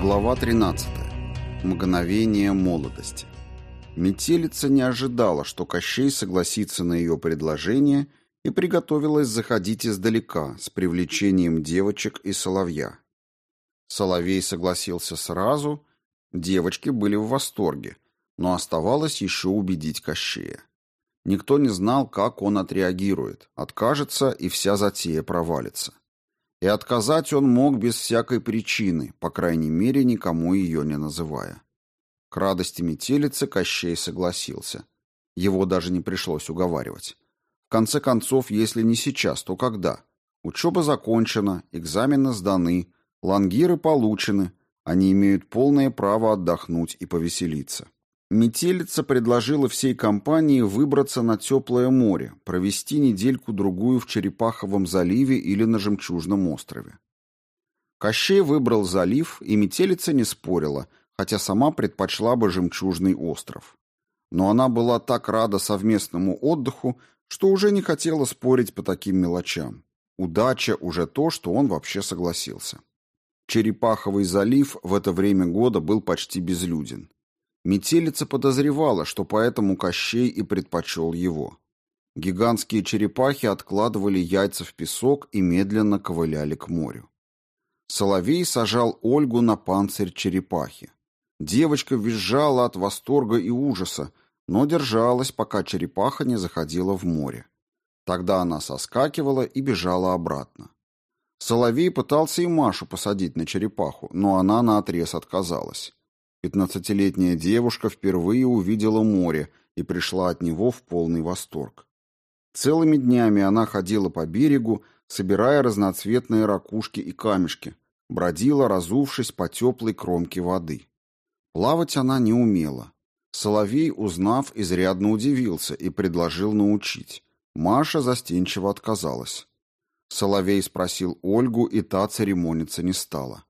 Глава 13. Мгновение молодости. Метелица не ожидала, что Кощей согласится на ее предложение и приготовилась заходить издалека с привлечением девочек и соловья. Соловей согласился сразу, девочки были в восторге, но оставалось еще убедить Кощея. Никто не знал, как он отреагирует, откажется и вся затея провалится. И отказать он мог без всякой причины, по крайней мере, никому ее не называя. К радости метелицы Кощей согласился. Его даже не пришлось уговаривать. В конце концов, если не сейчас, то когда? Учеба закончена, экзамены сданы, лангиры получены, они имеют полное право отдохнуть и повеселиться. Метелица предложила всей компании выбраться на теплое море, провести недельку-другую в Черепаховом заливе или на Жемчужном острове. Кощей выбрал залив, и метелица не спорила, хотя сама предпочла бы Жемчужный остров. Но она была так рада совместному отдыху, что уже не хотела спорить по таким мелочам. Удача уже то, что он вообще согласился. Черепаховый залив в это время года был почти безлюден. Метелица подозревала, что поэтому Кощей и предпочел его. Гигантские черепахи откладывали яйца в песок и медленно ковыляли к морю. Соловей сажал Ольгу на панцирь черепахи. Девочка визжала от восторга и ужаса, но держалась, пока черепаха не заходила в море. Тогда она соскакивала и бежала обратно. Соловей пытался и Машу посадить на черепаху, но она наотрез отказалась. Пятнадцатилетняя девушка впервые увидела море и пришла от него в полный восторг. Целыми днями она ходила по берегу, собирая разноцветные ракушки и камешки, бродила, разувшись по теплой кромке воды. Плавать она не умела. Соловей, узнав, изрядно удивился и предложил научить. Маша застенчиво отказалась. Соловей спросил Ольгу, и та церемониться не стала.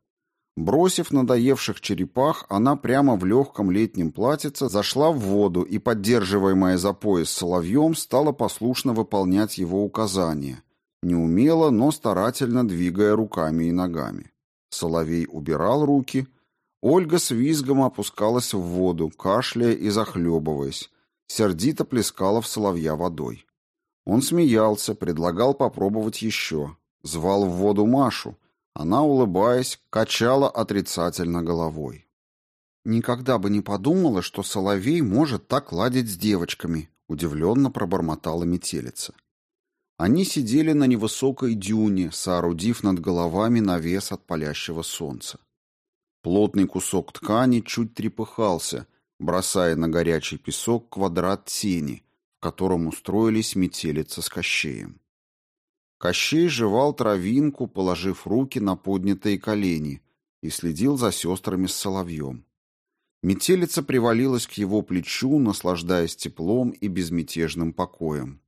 Бросив надоевших черепах, она прямо в легком летнем платьице зашла в воду и, поддерживаемая за пояс соловьем, стала послушно выполнять его указания, неумело, но старательно двигая руками и ногами. Соловей убирал руки, Ольга с визгом опускалась в воду, кашляя и захлебываясь, сердито плескала в соловья водой. Он смеялся, предлагал попробовать еще, звал в воду Машу — она, улыбаясь, качала отрицательно головой. «Никогда бы не подумала, что Соловей может так ладить с девочками», — удивленно пробормотала метелица. Они сидели на невысокой дюне, соорудив над головами навес от палящего солнца. Плотный кусок ткани чуть трепыхался, бросая на горячий песок квадрат тени, в котором устроились метелица с кощеем. Кощей жевал травинку, положив руки на поднятые колени, и следил за сестрами с соловьем. Метелица привалилась к его плечу, наслаждаясь теплом и безмятежным покоем.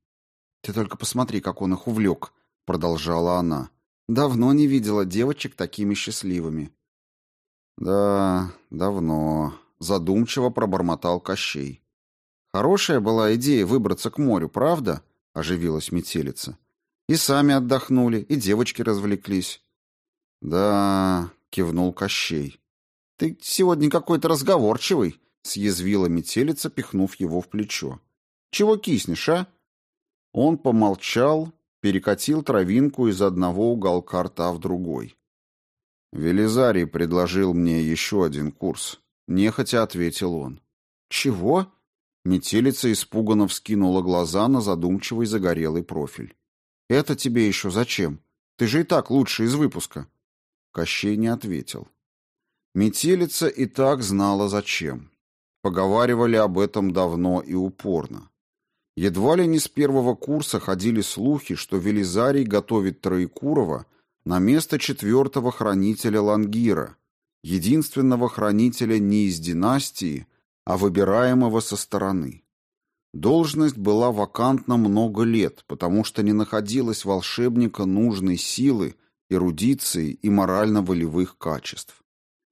«Ты только посмотри, как он их увлек», — продолжала она. «Давно не видела девочек такими счастливыми». «Да, давно», — задумчиво пробормотал Кощей. «Хорошая была идея выбраться к морю, правда?» — оживилась метелица. И сами отдохнули, и девочки развлеклись. Да, кивнул Кощей. Ты сегодня какой-то разговорчивый, съязвила метелица, пихнув его в плечо. Чего киснешь, а? Он помолчал, перекатил травинку из одного уголка рта в другой. Велизарий предложил мне еще один курс. Нехотя ответил он. Чего? Метелица испуганно вскинула глаза на задумчивый загорелый профиль. Это тебе еще зачем? Ты же и так лучший из выпуска. Кощей не ответил. Метелица и так знала зачем. Поговаривали об этом давно и упорно. Едва ли не с первого курса ходили слухи, что Велизарий готовит Троекурова на место четвертого хранителя Лангира, единственного хранителя не из династии, а выбираемого со стороны. Должность была вакантна много лет, потому что не находилось волшебника нужной силы, эрудиции и морально-волевых качеств.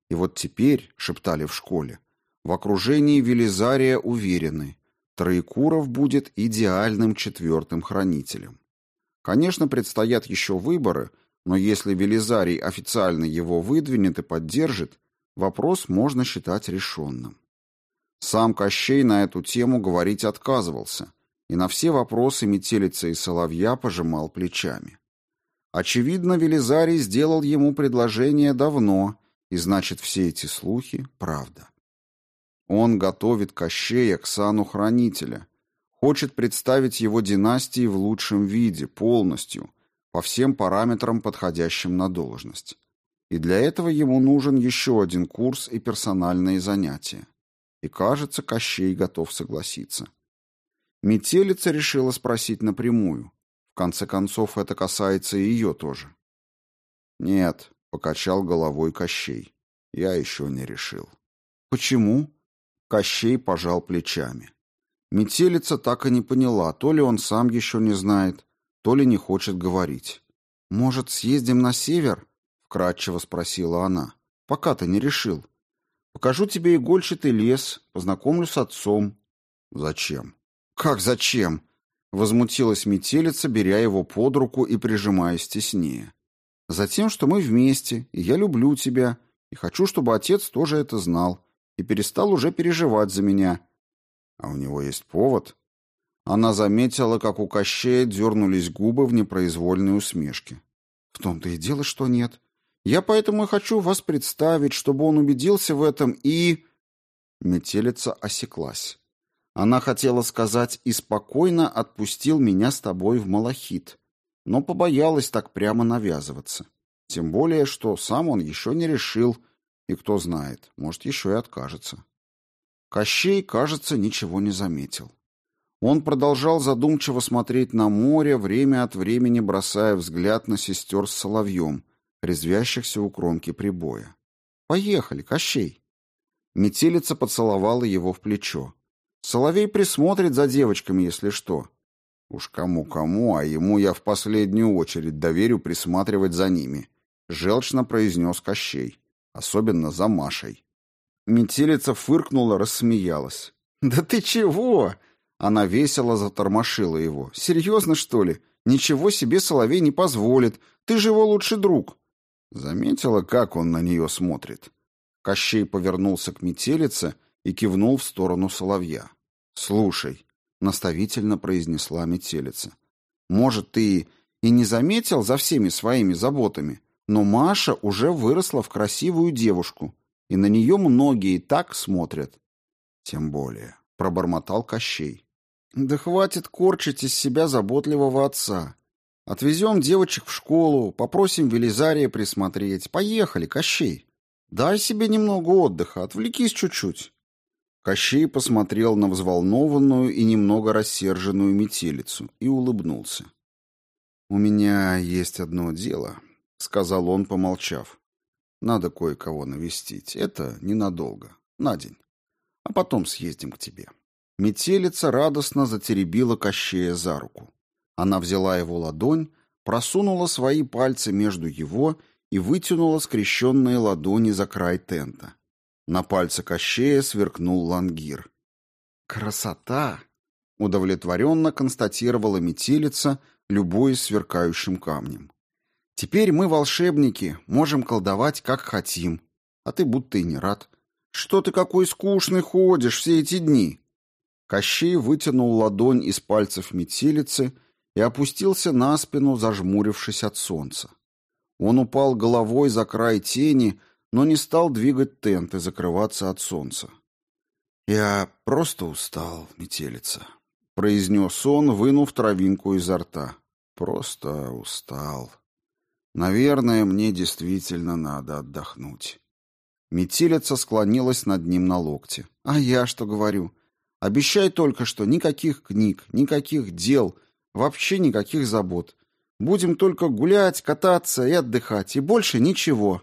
И вот теперь, шептали в школе, в окружении Велизария уверены, Троекуров будет идеальным четвертым хранителем. Конечно, предстоят еще выборы, но если Велизарий официально его выдвинет и поддержит, вопрос можно считать решенным. Сам Кощей на эту тему говорить отказывался, и на все вопросы метелица и соловья пожимал плечами. Очевидно, Велизарий сделал ему предложение давно, и значит, все эти слухи — правда. Он готовит Кощея к сану хранителя, хочет представить его династии в лучшем виде, полностью, по всем параметрам, подходящим на должность. И для этого ему нужен еще один курс и персональные занятия. И, кажется, Кощей готов согласиться. Метелица решила спросить напрямую. В конце концов, это касается и ее тоже. «Нет», — покачал головой Кощей, — «я еще не решил». «Почему?» Кощей пожал плечами. Метелица так и не поняла, то ли он сам еще не знает, то ли не хочет говорить. «Может, съездим на север?» — вкратчиво спросила она. «Пока ты не решил. Покажу тебе игольчатый лес, познакомлю с отцом». «Зачем?» «Как зачем?» — возмутилась метелица, беря его под руку и прижимаясь теснее. «Затем, что мы вместе, и я люблю тебя, и хочу, чтобы отец тоже это знал, и перестал уже переживать за меня». «А у него есть повод?» Она заметила, как у Кощея дернулись губы в непроизвольной усмешке. «В том-то и дело, что нет. Я поэтому и хочу вас представить, чтобы он убедился в этом и...» Метелица осеклась. Она хотела сказать «и спокойно отпустил меня с тобой в Малахит», но побоялась так прямо навязываться. Тем более, что сам он еще не решил, и кто знает, может, еще и откажется. Кощей, кажется, ничего не заметил. Он продолжал задумчиво смотреть на море, время от времени бросая взгляд на сестер с соловьем, резвящихся у кромки прибоя. «Поехали, Кощей!» Метелица поцеловала его в плечо. «Соловей присмотрит за девочками, если что». «Уж кому-кому, а ему я в последнюю очередь доверю присматривать за ними», — желчно произнес Кощей. «Особенно за Машей». Метелица фыркнула, рассмеялась. «Да ты чего?» Она весело затормошила его. «Серьезно, что ли? Ничего себе Соловей не позволит. Ты же его лучший друг». Заметила, как он на нее смотрит. Кощей повернулся к метелице и кивнул в сторону Соловья. «Слушай», — наставительно произнесла метелица, «может, ты и не заметил за всеми своими заботами, но Маша уже выросла в красивую девушку, и на нее многие так смотрят». «Тем более», — пробормотал Кощей. Да хватит корчить из себя заботливого отца. Отвезем девочек в школу, попросим Велизария присмотреть. Поехали, Кощей. Дай себе немного отдыха, отвлекись чуть-чуть. Кощей посмотрел на взволнованную и немного рассерженную метелицу и улыбнулся. «У меня есть одно дело», — сказал он, помолчав. «Надо кое-кого навестить. Это ненадолго, на день. А потом съездим к тебе». Метелица радостно затеребила Кощея за руку. Она взяла его ладонь, просунула свои пальцы между его и вытянула скрещенные ладони за край тента. На пальце Кощея сверкнул лангир. «Красота!» — удовлетворенно констатировала метелица, любуясь сверкающим камнем. «Теперь мы, волшебники, можем колдовать, как хотим. А ты будто и не рад. Что ты какой скучный ходишь все эти дни?» Кощей вытянул ладонь из пальцев метелицы и опустился на спину, зажмурившись от солнца. Он упал головой за край тени, но не стал двигать тент и закрываться от солнца. «Я просто устал, метелица», — произнес он, вынув травинку изо рта. «Просто устал. Наверное, мне действительно надо отдохнуть». Метелица склонилась над ним на локте. «А я что говорю? Обещай только, что никаких книг, никаких дел, вообще никаких забот. Будем только гулять, кататься и отдыхать, и больше ничего».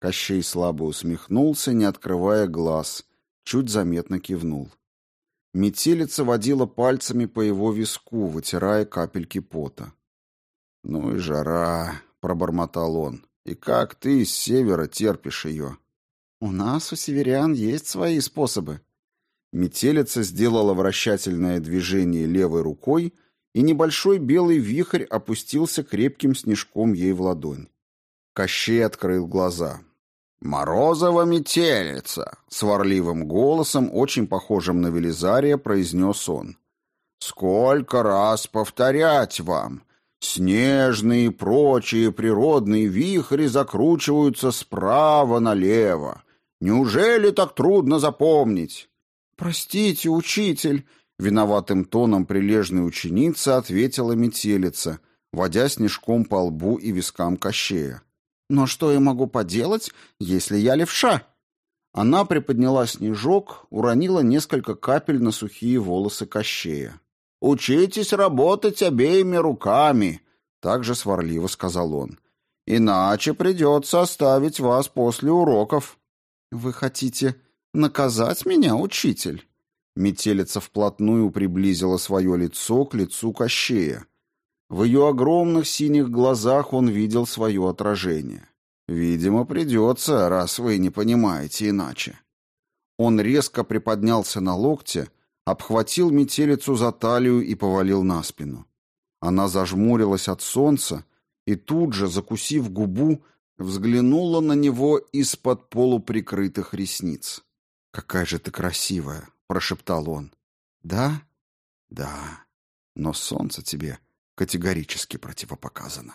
Кощей слабо усмехнулся, не открывая глаз, чуть заметно кивнул. Метелица водила пальцами по его виску, вытирая капельки пота. «Ну и жара», — пробормотал он. «И как ты с севера терпишь ее?» «У нас, у северян, есть свои способы», Метелица сделала вращательное движение левой рукой, и небольшой белый вихрь опустился крепким снежком ей в ладонь. Кощей открыл глаза. «Морозова метелица!» — сварливым голосом, очень похожим на Велизария, произнес он. «Сколько раз повторять вам! Снежные и прочие природные вихри закручиваются справа налево. Неужели так трудно запомнить?» «Простите, учитель!» — виноватым тоном прилежной ученицы ответила метелица, водя снежком по лбу и вискам кощея. Но что я могу поделать, если я левша? Она приподняла снежок, уронила несколько капель на сухие волосы Кощея. «Учитесь работать обеими руками», — также сварливо сказал он. «Иначе придется оставить вас после уроков». «Вы хотите наказать меня, учитель?» Метелица вплотную приблизила свое лицо к лицу Кощея. В ее огромных синих глазах он видел свое отражение. «Видимо, придется, раз вы не понимаете иначе». Он резко приподнялся на локте, обхватил метелицу за талию и повалил на спину. Она зажмурилась от солнца и тут же, закусив губу, взглянула на него из-под полуприкрытых ресниц. «Какая же ты красивая!» — прошептал он. «Да? Да. Но солнце тебе категорически противопоказано.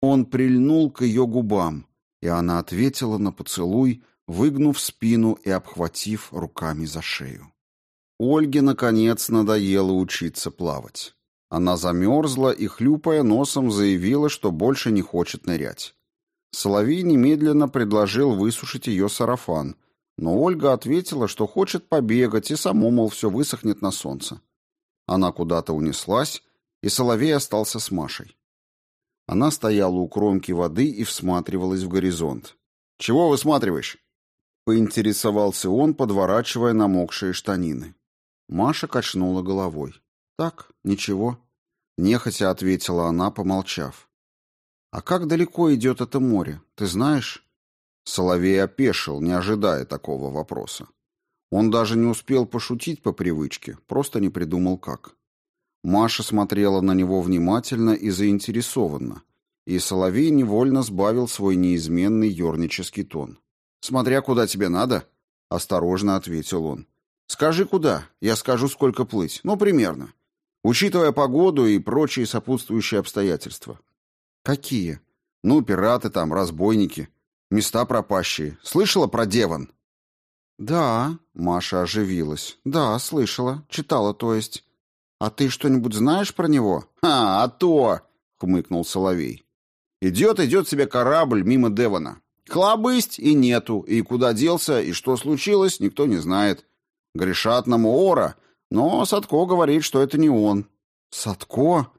Он прильнул к ее губам, и она ответила на поцелуй, выгнув спину и обхватив руками за шею. Ольге, наконец, надоело учиться плавать. Она замерзла и, хлюпая носом, заявила, что больше не хочет нырять. Соловей немедленно предложил высушить ее сарафан, но Ольга ответила, что хочет побегать и само, мол, все высохнет на солнце. Она куда-то унеслась, и Соловей остался с Машей. Она стояла у кромки воды и всматривалась в горизонт. «Чего высматриваешь?» Поинтересовался он, подворачивая намокшие штанины. Маша качнула головой. «Так, ничего». Нехотя ответила она, помолчав. «А как далеко идет это море, ты знаешь?» Соловей опешил, не ожидая такого вопроса. Он даже не успел пошутить по привычке, просто не придумал как. Маша смотрела на него внимательно и заинтересованно, и Соловей невольно сбавил свой неизменный ернический тон. «Смотря куда тебе надо», — осторожно ответил он. «Скажи, куда, я скажу, сколько плыть. Ну, примерно. Учитывая погоду и прочие сопутствующие обстоятельства». «Какие?» «Ну, пираты там, разбойники, места пропащие. Слышала про Деван?» «Да», — Маша оживилась. «Да, слышала. Читала, то есть. «А ты что-нибудь знаешь про него?» «А, а то!» — хмыкнул Соловей. «Идет, идет себе корабль мимо Девона. Хлобысть и нету, и куда делся, и что случилось, никто не знает. Грешат на Моора, но Садко говорит, что это не он». «Садко?»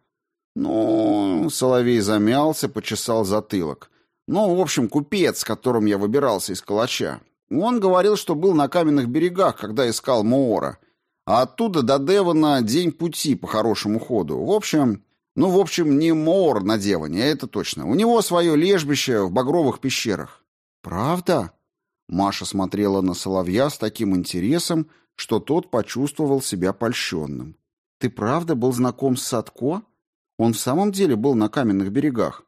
«Ну...» — Соловей замялся, почесал затылок. «Ну, в общем, купец, с которым я выбирался из Калача. Он говорил, что был на каменных берегах, когда искал Моора. А оттуда до Девона день пути по хорошему ходу. В общем, ну, в общем, не Моор на Девоне, это точно. У него свое лежбище в Багровых пещерах. Правда? Маша смотрела на Соловья с таким интересом, что тот почувствовал себя польщенным. Ты правда был знаком с Садко? Он в самом деле был на каменных берегах?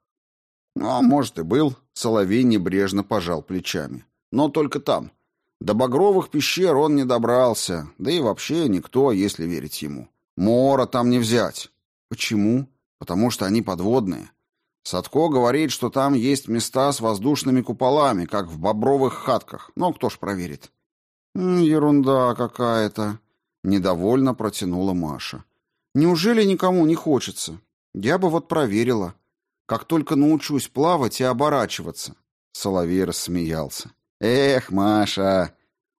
Ну, а может и был. Соловей небрежно пожал плечами. Но только там. До Багровых пещер он не добрался, да и вообще никто, если верить ему. Мора там не взять. Почему? Потому что они подводные. Садко говорит, что там есть места с воздушными куполами, как в бобровых хатках. Но кто ж проверит? ерунда какая-то, недовольно протянула Маша. Неужели никому не хочется? Я бы вот проверила. Как только научусь плавать и оборачиваться. Соловей рассмеялся. «Эх, Маша!»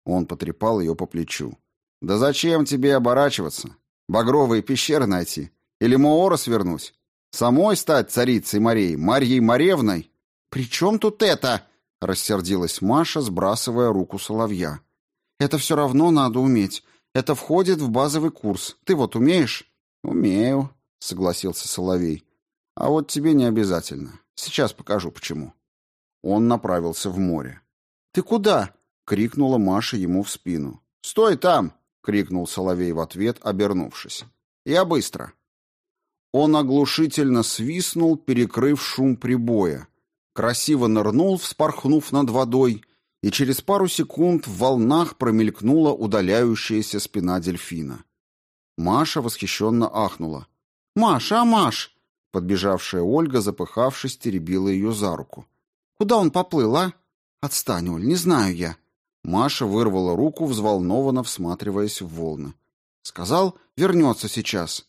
Он потрепал ее по плечу. «Да зачем тебе оборачиваться? Багровые пещеры найти? Или Моора свернуть? Самой стать царицей морей, Марьей Моревной?» «При чем тут это?» — рассердилась Маша, сбрасывая руку соловья. «Это все равно надо уметь. Это входит в базовый курс. Ты вот умеешь?» «Умею», — согласился Соловей. «А вот тебе не обязательно. Сейчас покажу, почему». Он направился в море. «Ты куда?» — крикнула Маша ему в спину. «Стой там!» — крикнул Соловей в ответ, обернувшись. «Я быстро!» Он оглушительно свистнул, перекрыв шум прибоя. красиво нырнул, вспорхнув над водой, и через пару секунд в волнах промелькнула удаляющаяся спина дельфина. Маша восхищенно ахнула. «Маша, а Маш!» Подбежавшая Ольга, запыхавшись, теребила ее за руку. «Куда он поплыл, а?» «Отстань, Оль, не знаю я». Маша вырвала руку, взволнованно всматриваясь в волны. «Сказал, вернется сейчас».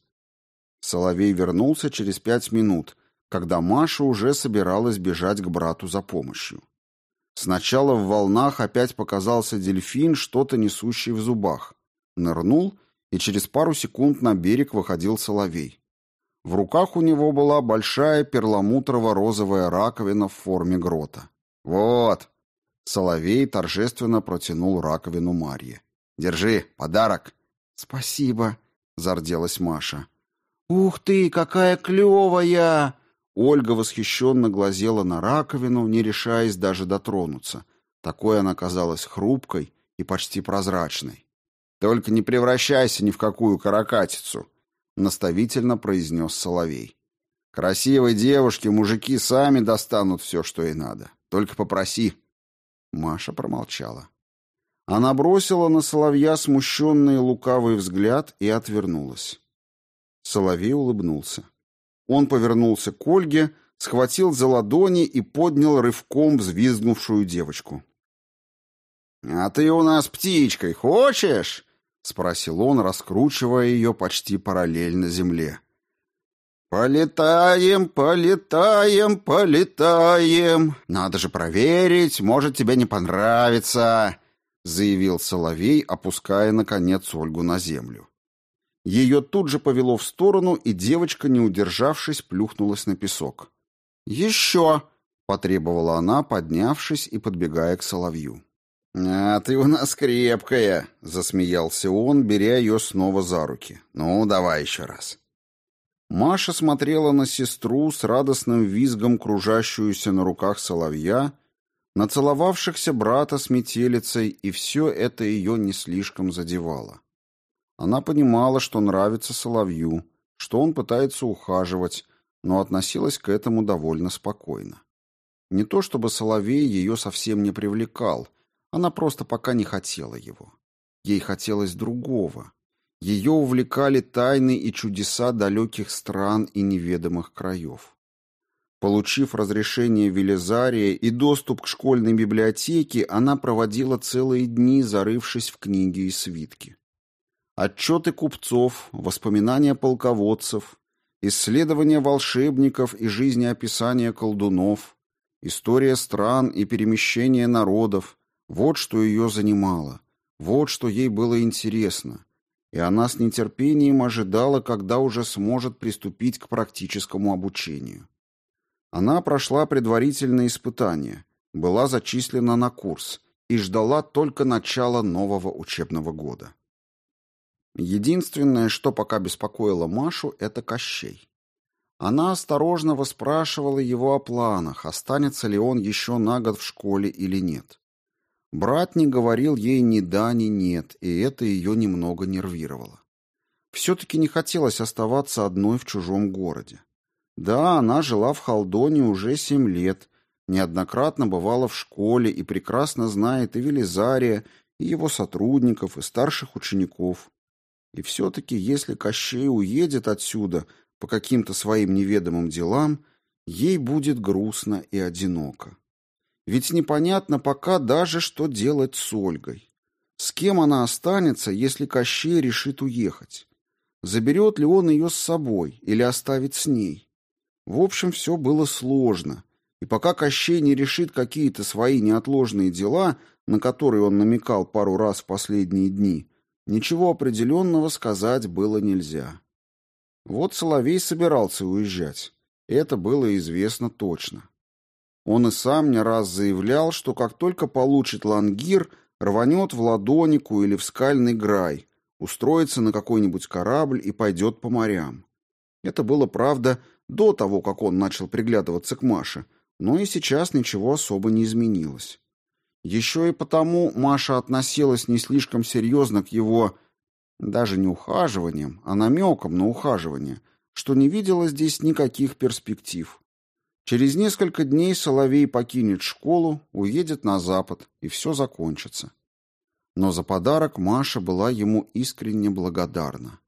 Соловей вернулся через пять минут, когда Маша уже собиралась бежать к брату за помощью. Сначала в волнах опять показался дельфин, что-то несущий в зубах. Нырнул, и через пару секунд на берег выходил соловей. В руках у него была большая перламутрово-розовая раковина в форме грота. «Вот!» Соловей торжественно протянул раковину Марье. «Держи, подарок!» «Спасибо!» — зарделась Маша. «Ух ты, какая клевая!» Ольга восхищенно глазела на раковину, не решаясь даже дотронуться. Такой она казалась хрупкой и почти прозрачной. «Только не превращайся ни в какую каракатицу», — наставительно произнес Соловей. «Красивой девушке мужики сами достанут все, что ей надо. Только попроси». Маша промолчала. Она бросила на Соловья смущенный лукавый взгляд и отвернулась. Соловей улыбнулся. Он повернулся к Ольге, схватил за ладони и поднял рывком взвизгнувшую девочку. «А ты у нас птичкой хочешь?» — спросил он, раскручивая ее почти параллельно земле. «Полетаем, полетаем, полетаем. Надо же проверить, может, тебе не понравится», — заявил Соловей, опуская, наконец, Ольгу на землю. Ее тут же повело в сторону, и девочка, не удержавшись, плюхнулась на песок. «Еще!» — потребовала она, поднявшись и подбегая к соловью. «А ты у нас крепкая!» — засмеялся он, беря ее снова за руки. «Ну, давай еще раз». Маша смотрела на сестру с радостным визгом, кружащуюся на руках соловья, на целовавшихся брата с метелицей, и все это ее не слишком задевало. Она понимала, что нравится Соловью, что он пытается ухаживать, но относилась к этому довольно спокойно. Не то чтобы Соловей ее совсем не привлекал, она просто пока не хотела его. Ей хотелось другого. Ее увлекали тайны и чудеса далеких стран и неведомых краев. Получив разрешение Велизария и доступ к школьной библиотеке, она проводила целые дни, зарывшись в книги и свитки. Отчеты купцов, воспоминания полководцев, исследования волшебников и жизнеописания колдунов, история стран и перемещение народов – вот что ее занимало, вот что ей было интересно, и она с нетерпением ожидала, когда уже сможет приступить к практическому обучению. Она прошла предварительные испытания, была зачислена на курс и ждала только начала нового учебного года. Единственное, что пока беспокоило Машу, это Кощей. Она осторожно выспрашивала его о планах, останется ли он еще на год в школе или нет. Брат не говорил ей ни да, ни нет, и это ее немного нервировало. Все-таки не хотелось оставаться одной в чужом городе. Да, она жила в Халдоне уже семь лет, неоднократно бывала в школе и прекрасно знает и Велизария, и его сотрудников, и старших учеников. И все-таки, если Кощей уедет отсюда по каким-то своим неведомым делам, ей будет грустно и одиноко. Ведь непонятно пока даже, что делать с Ольгой. С кем она останется, если Кощей решит уехать? Заберет ли он ее с собой или оставит с ней? В общем, все было сложно. И пока Кощей не решит какие-то свои неотложные дела, на которые он намекал пару раз в последние дни, Ничего определенного сказать было нельзя. Вот Соловей собирался уезжать. Это было известно точно. Он и сам не раз заявлял, что как только получит лангир, рванет в Ладонику или в Скальный Грай, устроится на какой-нибудь корабль и пойдет по морям. Это было, правда, до того, как он начал приглядываться к Маше, но и сейчас ничего особо не изменилось. Еще и потому Маша относилась не слишком серьезно к его даже не ухаживаниям, а намекам на ухаживание, что не видела здесь никаких перспектив. Через несколько дней Соловей покинет школу, уедет на запад, и все закончится. Но за подарок Маша была ему искренне благодарна.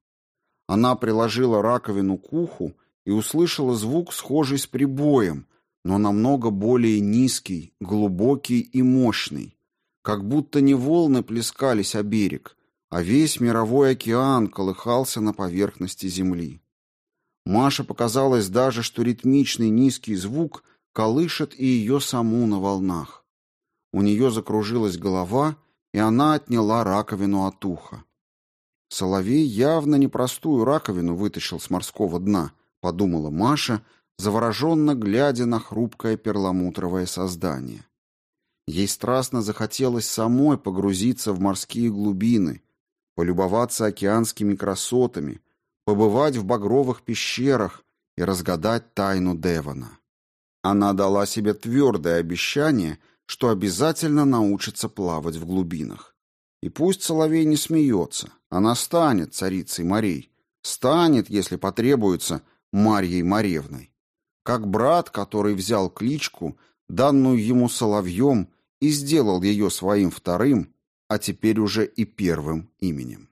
Она приложила раковину к уху и услышала звук, схожий с прибоем, но намного более низкий, глубокий и мощный, как будто не волны плескались о берег, а весь мировой океан колыхался на поверхности земли. Маше показалось даже, что ритмичный низкий звук колышет и ее саму на волнах. У нее закружилась голова, и она отняла раковину от уха. Соловей явно непростую раковину вытащил с морского дна, подумала Маша, завороженно глядя на хрупкое перламутровое создание. Ей страстно захотелось самой погрузиться в морские глубины, полюбоваться океанскими красотами, побывать в багровых пещерах и разгадать тайну Девона. Она дала себе твердое обещание, что обязательно научится плавать в глубинах. И пусть Соловей не смеется, она станет царицей морей, станет, если потребуется, Марьей Моревной. Как брат, который взял кличку, данную ему Соловьем, и сделал ее своим вторым, а теперь уже и первым именем.